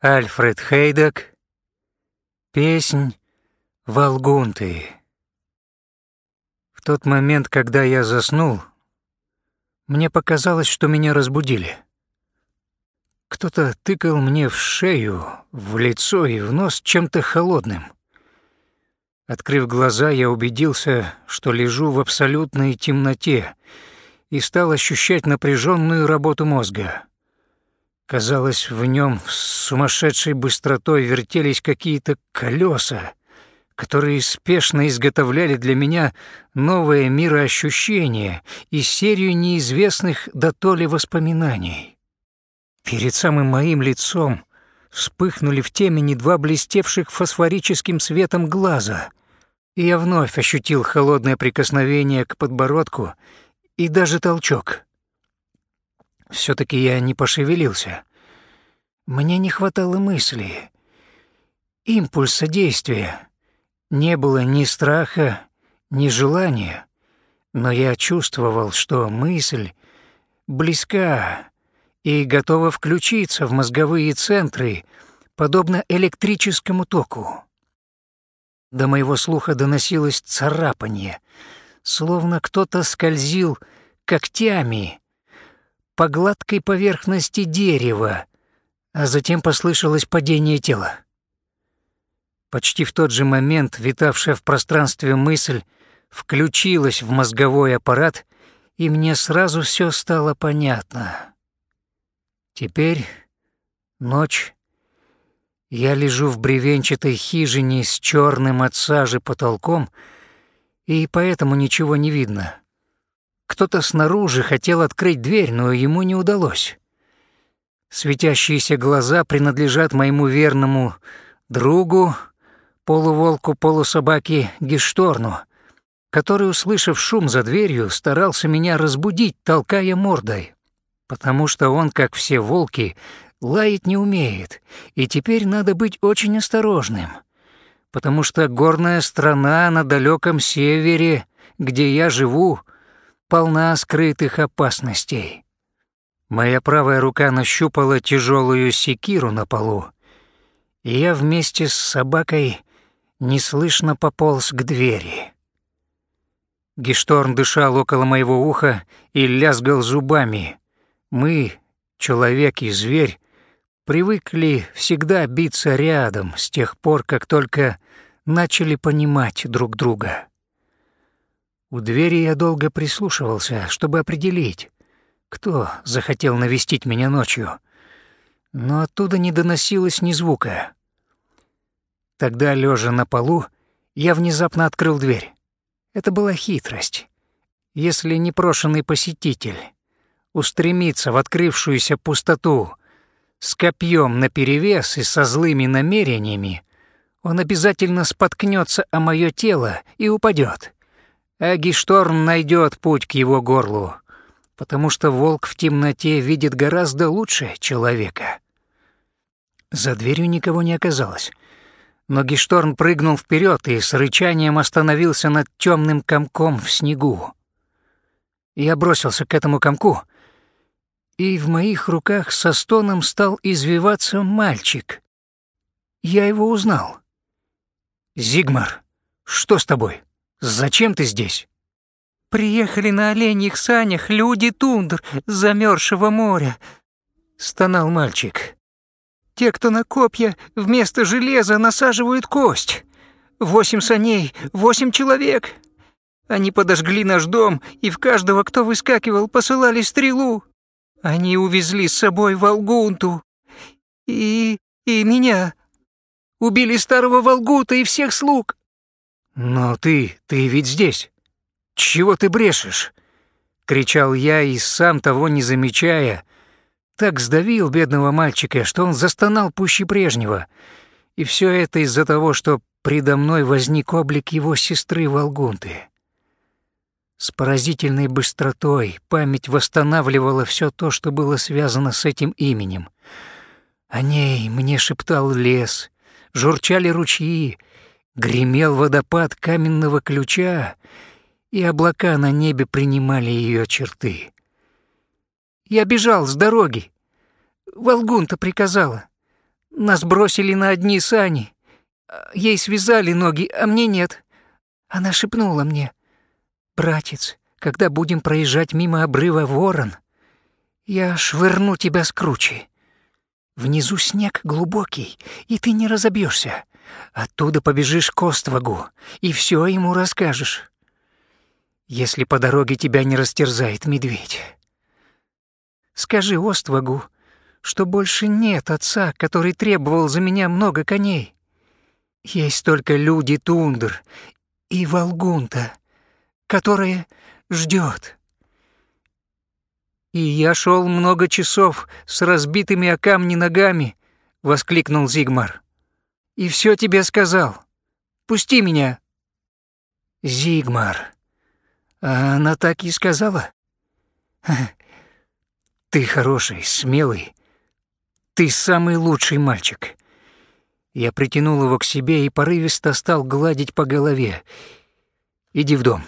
Альфред Хейдек. Песнь Волгунты. В тот момент, когда я заснул, мне показалось, что меня разбудили. Кто-то тыкал мне в шею, в лицо и в нос чем-то холодным. Открыв глаза, я убедился, что лежу в абсолютной темноте и стал ощущать напряженную работу мозга. Казалось, в нем с сумасшедшей быстротой вертелись какие-то колеса, которые спешно изготовляли для меня новое мироощущение и серию неизвестных до то ли воспоминаний. Перед самым моим лицом вспыхнули в темени два блестевших фосфорическим светом глаза, и я вновь ощутил холодное прикосновение к подбородку и даже толчок — все таки я не пошевелился. Мне не хватало мысли, импульса действия. Не было ни страха, ни желания, но я чувствовал, что мысль близка и готова включиться в мозговые центры, подобно электрическому току. До моего слуха доносилось царапанье, словно кто-то скользил когтями по гладкой поверхности дерева, а затем послышалось падение тела. Почти в тот же момент витавшая в пространстве мысль включилась в мозговой аппарат, и мне сразу все стало понятно. Теперь ночь. Я лежу в бревенчатой хижине с черным от сажи потолком, и поэтому ничего не видно. Кто-то снаружи хотел открыть дверь, но ему не удалось. Светящиеся глаза принадлежат моему верному другу, полуволку, полусобаке Гешторну, который, услышав шум за дверью, старался меня разбудить, толкая мордой, потому что он, как все волки, лаять не умеет, и теперь надо быть очень осторожным, потому что горная страна на далеком севере, где я живу, полна скрытых опасностей. Моя правая рука нащупала тяжелую секиру на полу, и я вместе с собакой неслышно пополз к двери. Гешторн дышал около моего уха и лязгал зубами. Мы, человек и зверь, привыкли всегда биться рядом с тех пор, как только начали понимать друг друга. У двери я долго прислушивался, чтобы определить, кто захотел навестить меня ночью, но оттуда не доносилось ни звука. Тогда, лежа на полу, я внезапно открыл дверь. Это была хитрость. Если непрошенный посетитель устремится в открывшуюся пустоту с копьем наперевес и со злыми намерениями, он обязательно споткнется о мое тело и упадет. Агишторн найдет путь к его горлу, потому что волк в темноте видит гораздо лучше человека. За дверью никого не оказалось, но Гишторн прыгнул вперед и с рычанием остановился над темным комком в снегу. Я бросился к этому комку, и в моих руках со стоном стал извиваться мальчик. Я его узнал. «Зигмар, что с тобой?» Зачем ты здесь?» «Приехали на оленьих санях люди тундр замерзшего моря», — стонал мальчик. «Те, кто на копья, вместо железа насаживают кость. Восемь саней, восемь человек. Они подожгли наш дом, и в каждого, кто выскакивал, посылали стрелу. Они увезли с собой Волгунту. И... и меня. Убили старого Волгута и всех слуг. «Но ты, ты ведь здесь. Чего ты брешешь?» — кричал я и, сам того не замечая, так сдавил бедного мальчика, что он застонал пуще прежнего. И все это из-за того, что предо мной возник облик его сестры Волгунты. С поразительной быстротой память восстанавливала все то, что было связано с этим именем. О ней мне шептал лес, журчали ручьи, Гремел водопад каменного ключа, и облака на небе принимали ее черты. Я бежал с дороги. Волгунта приказала. Нас бросили на одни сани. Ей связали ноги, а мне нет. Она шепнула мне. «Братец, когда будем проезжать мимо обрыва Ворон, я швырну тебя с кручи. Внизу снег глубокий, и ты не разобьешься. Оттуда побежишь к Оствагу, и все ему расскажешь. Если по дороге тебя не растерзает медведь. Скажи Оствагу, что больше нет отца, который требовал за меня много коней. Есть только люди Тундр и Волгунта, которая ждет. «И я шел много часов с разбитыми о камни ногами», — воскликнул Зигмар. «И все тебе сказал. Пусти меня». «Зигмар, а она так и сказала?» «Ты хороший, смелый. Ты самый лучший мальчик». Я притянул его к себе и порывисто стал гладить по голове. «Иди в дом.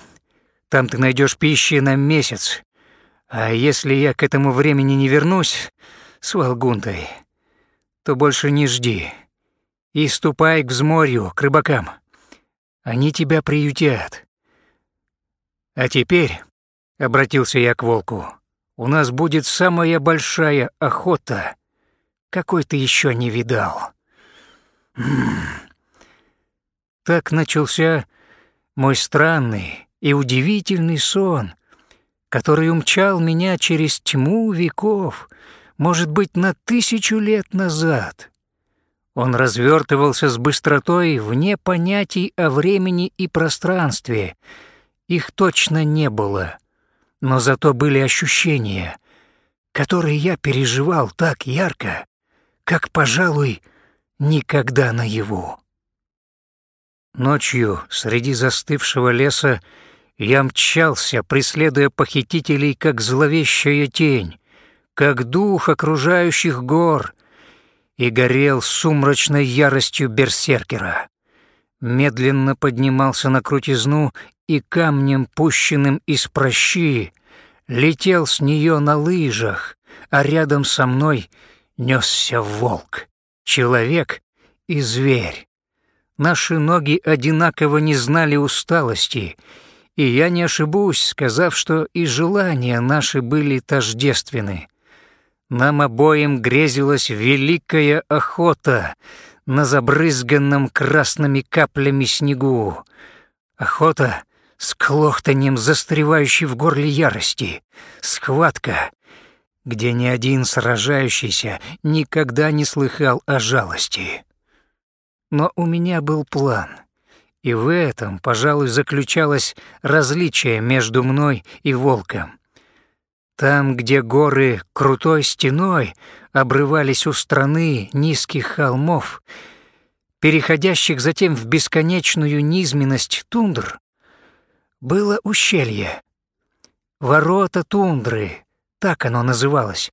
Там ты найдешь пищи на месяц. А если я к этому времени не вернусь с Волгунтой, то больше не жди. И ступай к взморью, к рыбакам. Они тебя приютят. А теперь, — обратился я к волку, — у нас будет самая большая охота, какой ты еще не видал. Так начался мой странный и удивительный сон, который умчал меня через тьму веков, может быть, на тысячу лет назад. Он развертывался с быстротой вне понятий о времени и пространстве. Их точно не было, но зато были ощущения, которые я переживал так ярко, как, пожалуй, никогда наяву. Ночью среди застывшего леса я мчался, преследуя похитителей, как зловещая тень, как дух окружающих гор, и горел сумрачной яростью берсеркера. Медленно поднимался на крутизну и камнем, пущенным из прощи, летел с нее на лыжах, а рядом со мной несся волк, человек и зверь. Наши ноги одинаково не знали усталости — и я не ошибусь, сказав, что и желания наши были тождественны. Нам обоим грезилась великая охота на забрызганном красными каплями снегу. Охота с клохтанием застревающей в горле ярости. Схватка, где ни один сражающийся никогда не слыхал о жалости. Но у меня был план — и в этом, пожалуй, заключалось различие между мной и волком. Там, где горы крутой стеной обрывались у страны низких холмов, переходящих затем в бесконечную низменность тундр, было ущелье. Ворота тундры, так оно называлось.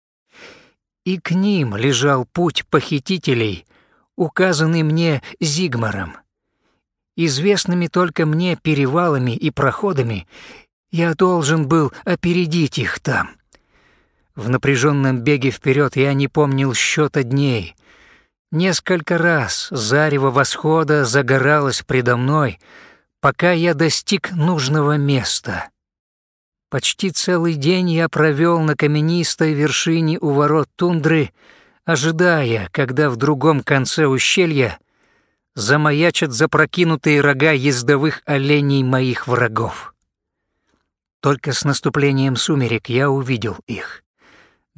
И к ним лежал путь похитителей, указанный мне Зигмаром известными только мне перевалами и проходами, я должен был опередить их там. В напряженном беге вперед я не помнил счета дней. Несколько раз зарево восхода загоралось предо мной, пока я достиг нужного места. Почти целый день я провел на каменистой вершине у ворот тундры, ожидая, когда в другом конце ущелья замаячат запрокинутые рога ездовых оленей моих врагов. Только с наступлением сумерек я увидел их.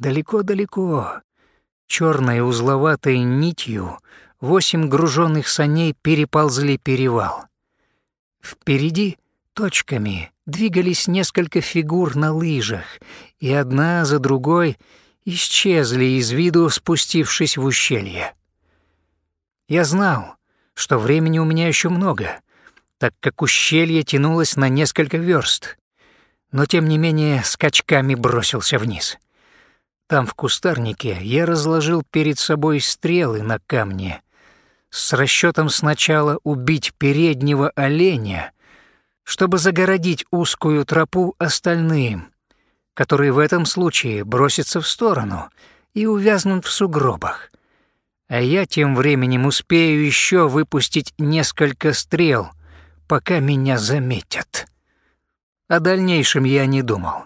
Далеко-далеко, черной узловатой нитью, восемь груженных саней переползли перевал. Впереди точками двигались несколько фигур на лыжах, и одна за другой исчезли из виду, спустившись в ущелье. Я знал, что времени у меня еще много, так как ущелье тянулось на несколько верст, но тем не менее скачками бросился вниз. Там в кустарнике я разложил перед собой стрелы на камне с расчетом сначала убить переднего оленя, чтобы загородить узкую тропу остальным, которые в этом случае бросятся в сторону и увязнут в сугробах а я тем временем успею еще выпустить несколько стрел, пока меня заметят. О дальнейшем я не думал.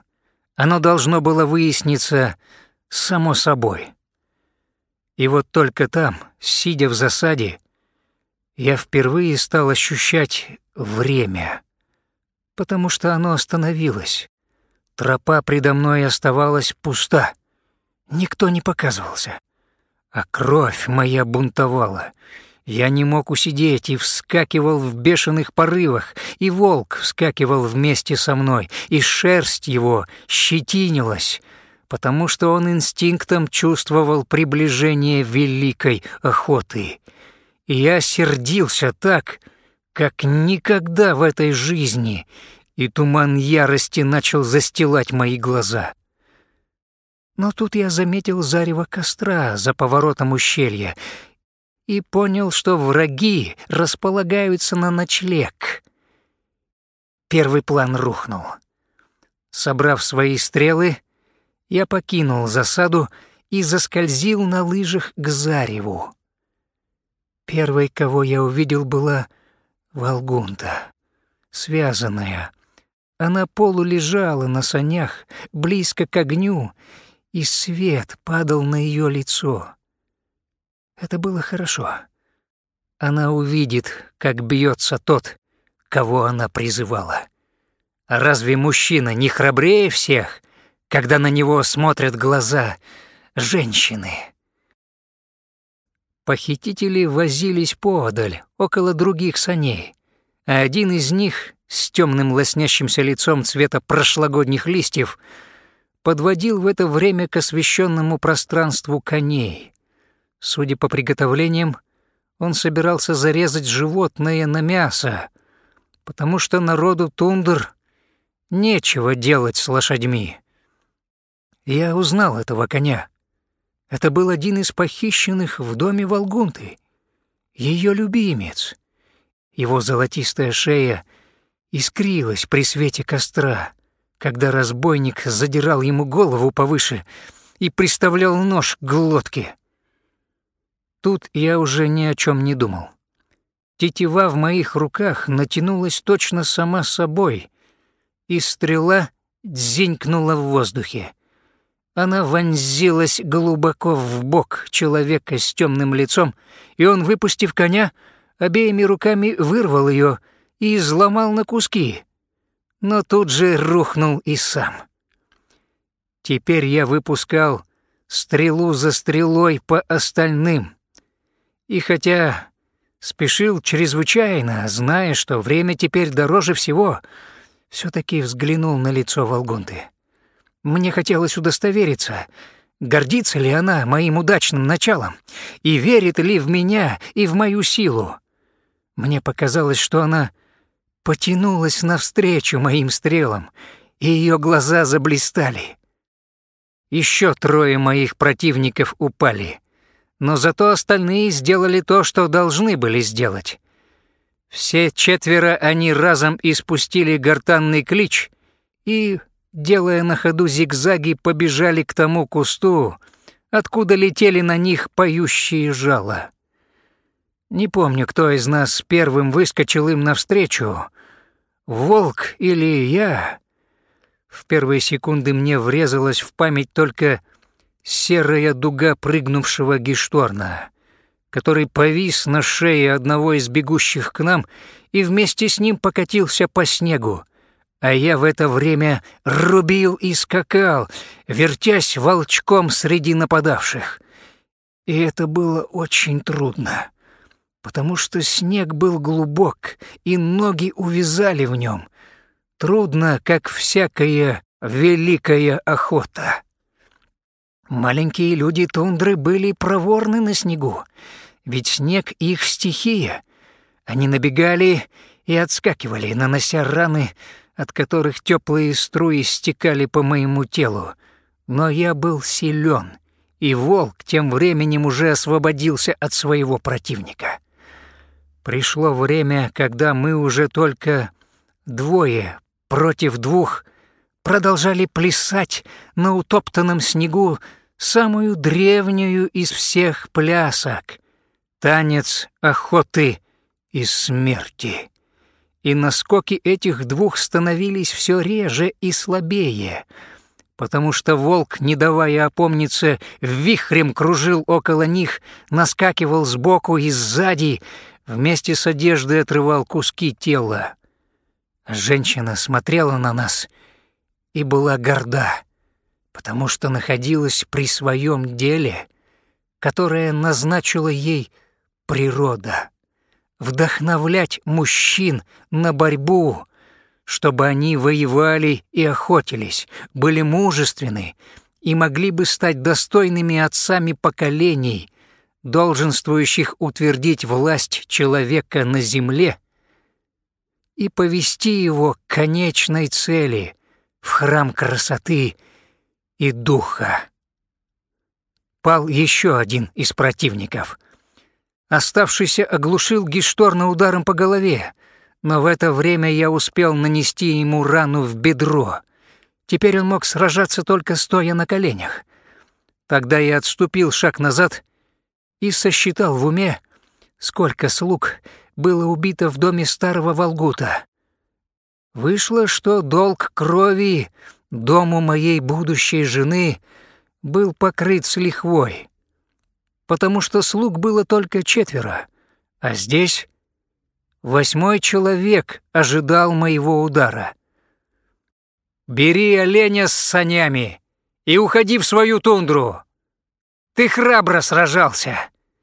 Оно должно было выясниться само собой. И вот только там, сидя в засаде, я впервые стал ощущать время, потому что оно остановилось. Тропа предо мной оставалась пуста. Никто не показывался. А кровь моя бунтовала. Я не мог усидеть и вскакивал в бешеных порывах, и волк вскакивал вместе со мной, и шерсть его щетинилась, потому что он инстинктом чувствовал приближение великой охоты. И я сердился так, как никогда в этой жизни, и туман ярости начал застилать мои глаза. Но тут я заметил зарево костра за поворотом ущелья и понял, что враги располагаются на ночлег. Первый план рухнул. Собрав свои стрелы, я покинул засаду и заскользил на лыжах к зареву. Первой, кого я увидел, была Волгунта, связанная. Она полулежала на санях, близко к огню, и свет падал на ее лицо. Это было хорошо. Она увидит, как бьется тот, кого она призывала. А разве мужчина не храбрее всех, когда на него смотрят глаза женщины? Похитители возились поодаль, около других саней, а один из них с темным лоснящимся лицом цвета прошлогодних листьев — подводил в это время к освещенному пространству коней. Судя по приготовлениям, он собирался зарезать животное на мясо, потому что народу тундр нечего делать с лошадьми. Я узнал этого коня. Это был один из похищенных в доме Волгунты, ее любимец. Его золотистая шея искрилась при свете костра — когда разбойник задирал ему голову повыше и приставлял нож к глотке. Тут я уже ни о чем не думал. Тетива в моих руках натянулась точно сама собой, и стрела дзенькнула в воздухе. Она вонзилась глубоко в бок человека с темным лицом, и он, выпустив коня, обеими руками вырвал ее и изломал на куски, но тут же рухнул и сам. Теперь я выпускал стрелу за стрелой по остальным. И хотя спешил чрезвычайно, зная, что время теперь дороже всего, все таки взглянул на лицо Волгунты. Мне хотелось удостовериться, гордится ли она моим удачным началом и верит ли в меня и в мою силу. Мне показалось, что она потянулась навстречу моим стрелам, и ее глаза заблистали. Еще трое моих противников упали, но зато остальные сделали то, что должны были сделать. Все четверо они разом испустили гортанный клич и, делая на ходу зигзаги, побежали к тому кусту, откуда летели на них поющие жало. Не помню, кто из нас первым выскочил им навстречу, волк или я. В первые секунды мне врезалась в память только серая дуга прыгнувшего Гишторна, который повис на шее одного из бегущих к нам и вместе с ним покатился по снегу, а я в это время рубил и скакал, вертясь волчком среди нападавших. И это было очень трудно потому что снег был глубок, и ноги увязали в нем. Трудно, как всякая великая охота. Маленькие люди тундры были проворны на снегу, ведь снег — их стихия. Они набегали и отскакивали, нанося раны, от которых теплые струи стекали по моему телу. Но я был силен, и волк тем временем уже освободился от своего противника. Пришло время, когда мы уже только двое против двух продолжали плясать на утоптанном снегу самую древнюю из всех плясок — танец охоты и смерти. И наскоки этих двух становились все реже и слабее, потому что волк, не давая опомниться, вихрем кружил около них, наскакивал сбоку и сзади, вместе с одеждой отрывал куски тела. Женщина смотрела на нас и была горда, потому что находилась при своем деле, которое назначила ей природа — вдохновлять мужчин на борьбу, чтобы они воевали и охотились, были мужественны и могли бы стать достойными отцами поколений, долженствующих утвердить власть человека на земле и повести его к конечной цели, в храм красоты и духа. Пал еще один из противников. Оставшийся оглушил Гишторна ударом по голове, но в это время я успел нанести ему рану в бедро. Теперь он мог сражаться только стоя на коленях. Тогда я отступил шаг назад и сосчитал в уме, сколько слуг было убито в доме старого Волгута. Вышло, что долг крови дому моей будущей жены был покрыт с лихвой, потому что слуг было только четверо, а здесь восьмой человек ожидал моего удара. «Бери оленя с санями и уходи в свою тундру. Ты храбро сражался!»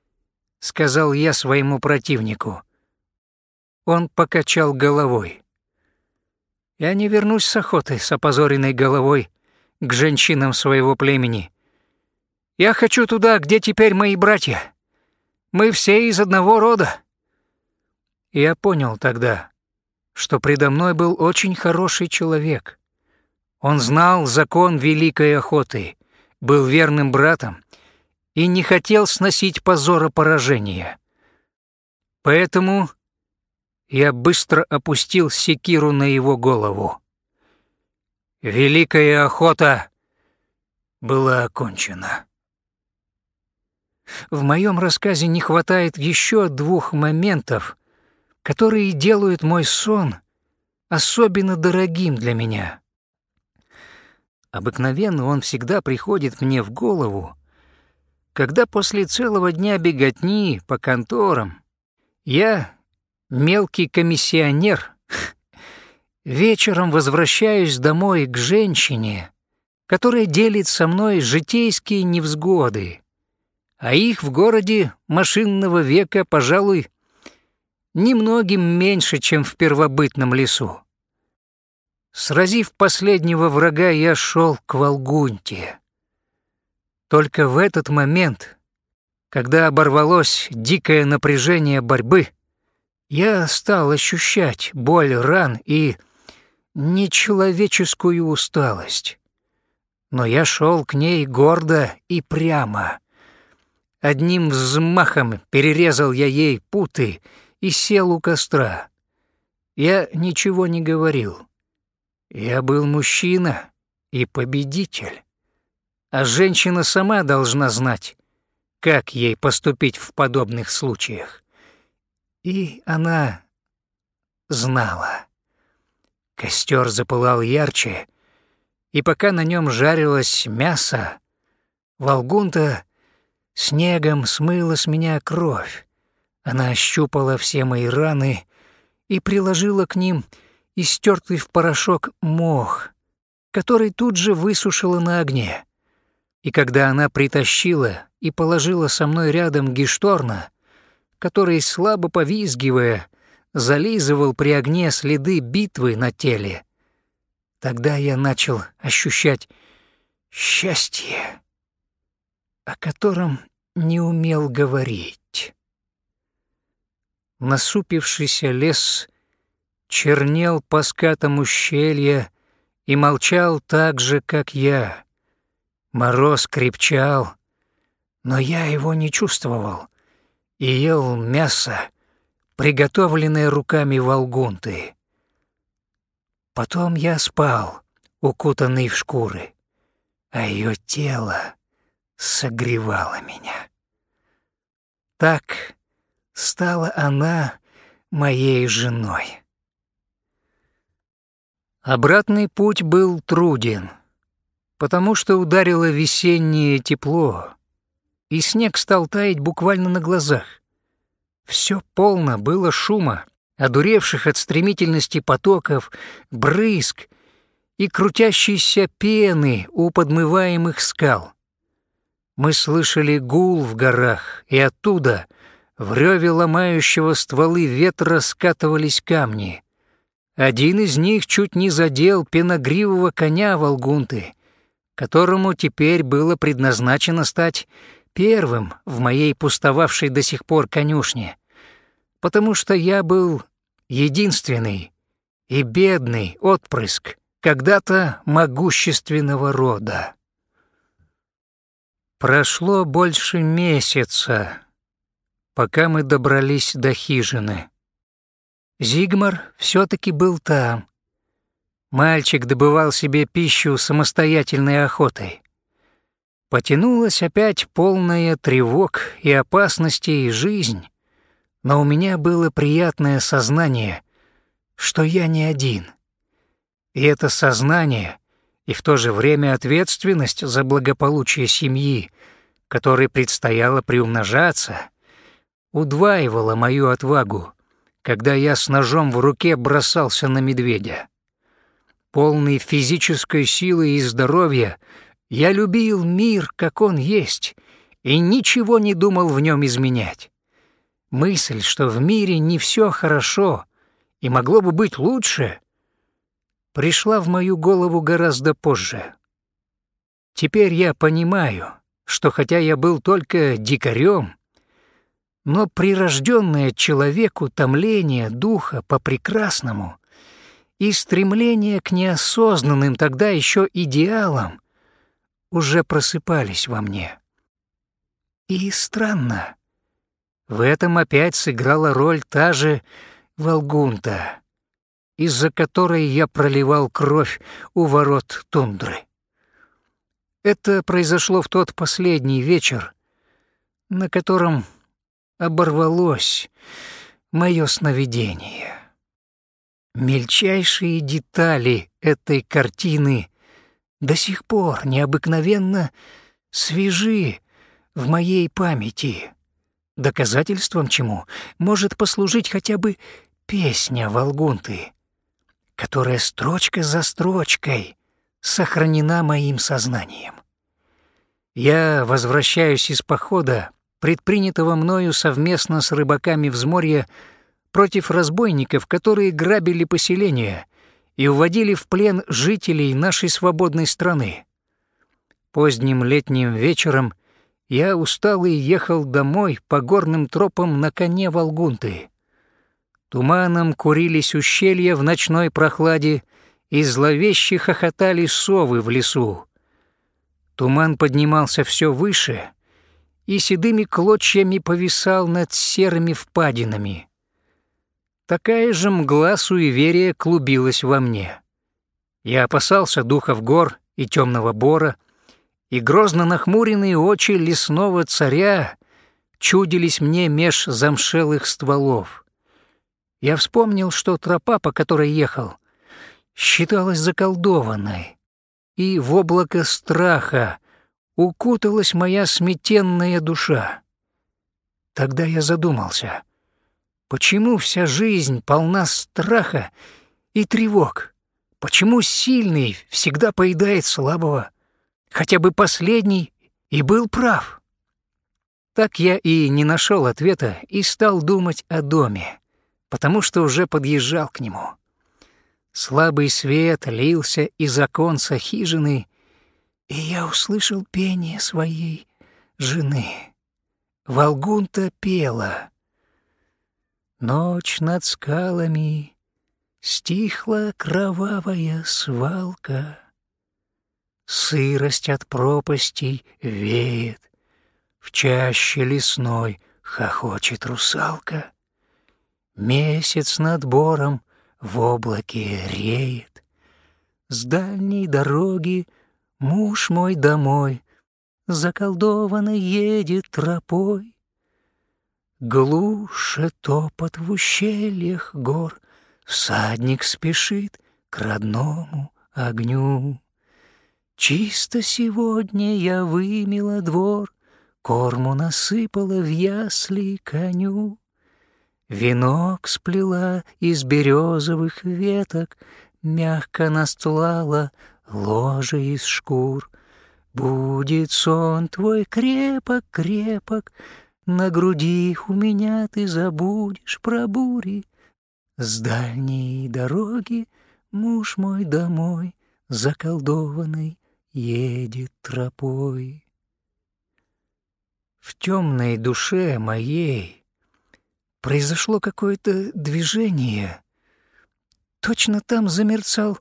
— сказал я своему противнику. Он покачал головой. «Я не вернусь с охоты с опозоренной головой к женщинам своего племени. Я хочу туда, где теперь мои братья. Мы все из одного рода». Я понял тогда, что предо мной был очень хороший человек. Он знал закон великой охоты, был верным братом и не хотел сносить позора поражения. Поэтому я быстро опустил секиру на его голову. Великая охота была окончена. В моем рассказе не хватает еще двух моментов, которые делают мой сон особенно дорогим для меня. Обыкновенно он всегда приходит мне в голову, когда после целого дня беготни по конторам я, мелкий комиссионер, вечером возвращаюсь домой к женщине, которая делит со мной житейские невзгоды, а их в городе машинного века, пожалуй, немногим меньше, чем в первобытном лесу. Сразив последнего врага, я шел к Волгунте. Только в этот момент, когда оборвалось дикое напряжение борьбы, я стал ощущать боль ран и нечеловеческую усталость. Но я шел к ней гордо и прямо. Одним взмахом перерезал я ей путы и сел у костра. Я ничего не говорил. Я был мужчина и победитель а женщина сама должна знать, как ей поступить в подобных случаях. И она знала. Костер запылал ярче, и пока на нем жарилось мясо, Волгунта снегом смыла с меня кровь. Она ощупала все мои раны и приложила к ним истертый в порошок мох, который тут же высушила на огне. И когда она притащила и положила со мной рядом Гишторна, который, слабо повизгивая, зализывал при огне следы битвы на теле, тогда я начал ощущать счастье, о котором не умел говорить. Насупившийся лес чернел по скатам ущелья и молчал так же, как я — Мороз крепчал, но я его не чувствовал и ел мясо, приготовленное руками волгунты. Потом я спал, укутанный в шкуры, а ее тело согревала меня. Так стала она моей женой. Обратный путь был труден, потому что ударило весеннее тепло, и снег стал таять буквально на глазах. Все полно было шума, одуревших от стремительности потоков, брызг и крутящейся пены у подмываемых скал. Мы слышали гул в горах, и оттуда, в реве ломающего стволы ветра, скатывались камни. Один из них чуть не задел пеногривого коня Волгунты, которому теперь было предназначено стать первым в моей пустовавшей до сих пор конюшне, потому что я был единственный и бедный отпрыск когда-то могущественного рода. Прошло больше месяца, пока мы добрались до хижины. Зигмар все-таки был там. Мальчик добывал себе пищу самостоятельной охотой. Потянулась опять полная тревог и опасностей жизнь, но у меня было приятное сознание, что я не один. И это сознание и в то же время ответственность за благополучие семьи, которой предстояло приумножаться, удваивало мою отвагу, когда я с ножом в руке бросался на медведя. Полный физической силы и здоровья, я любил мир, как он есть, и ничего не думал в нем изменять. Мысль, что в мире не все хорошо и могло бы быть лучше, пришла в мою голову гораздо позже. Теперь я понимаю, что хотя я был только дикарем, но прирожденное человеку томление духа по прекрасному и стремление к неосознанным тогда еще идеалам уже просыпались во мне. И странно, в этом опять сыграла роль та же Волгунта, из-за которой я проливал кровь у ворот тундры. Это произошло в тот последний вечер, на котором оборвалось мое сновидение. Мельчайшие детали этой картины до сих пор необыкновенно свежи в моей памяти. Доказательством чему может послужить хотя бы песня Волгунты, которая строчка за строчкой сохранена моим сознанием. Я возвращаюсь из похода, предпринятого мною совместно с рыбаками взморья против разбойников, которые грабили поселения и уводили в плен жителей нашей свободной страны. Поздним летним вечером я усталый ехал домой по горным тропам на коне Волгунты. Туманом курились ущелья в ночной прохладе, и зловеще хохотали совы в лесу. Туман поднимался все выше и седыми клочьями повисал над серыми впадинами. Такая же мгла суеверия клубилась во мне. Я опасался духов гор и темного бора, и грозно нахмуренные очи лесного царя чудились мне меж замшелых стволов. Я вспомнил, что тропа, по которой ехал, считалась заколдованной, и в облако страха укуталась моя сметенная душа. Тогда я задумался, почему вся жизнь полна страха и тревог, почему сильный всегда поедает слабого, хотя бы последний и был прав. Так я и не нашел ответа и стал думать о доме, потому что уже подъезжал к нему. Слабый свет лился из оконца хижины, и я услышал пение своей жены. Волгунта пела. Ночь над скалами стихла кровавая свалка. Сырость от пропастей веет, В чаще лесной хохочет русалка. Месяц над бором в облаке реет. С дальней дороги муж мой домой заколдованной едет тропой. Глуше топот в ущельях гор, всадник спешит к родному огню. Чисто сегодня я вымела двор, Корму насыпала в ясли коню. Венок сплела из березовых веток, Мягко настлала ложе из шкур. Будет сон твой крепок-крепок, На груди у меня ты забудешь про бури. С дальней дороги муж мой домой, Заколдованный, едет тропой. В темной душе моей произошло какое-то движение. Точно там замерцал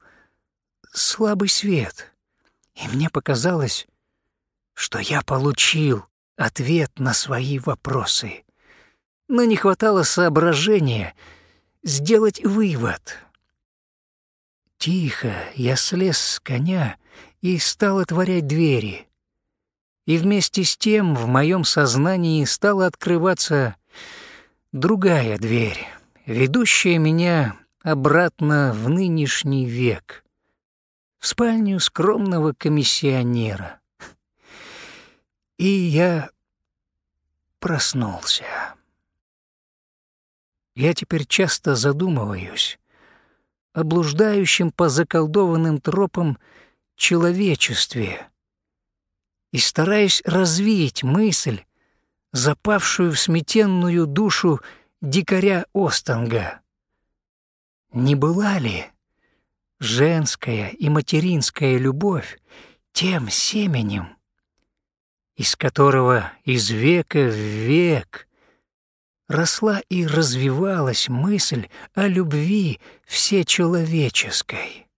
слабый свет, и мне показалось, что я получил ответ на свои вопросы. Но не хватало соображения сделать вывод. Тихо я слез с коня и стал отворять двери. И вместе с тем в моем сознании стала открываться другая дверь, ведущая меня обратно в нынешний век, в спальню скромного комиссионера. И я проснулся. Я теперь часто задумываюсь о блуждающем по заколдованным тропам человечестве и стараюсь развеять мысль, запавшую в сметенную душу дикаря Останга. Не была ли женская и материнская любовь тем семенем, из которого из века в век росла и развивалась мысль о любви всечеловеческой?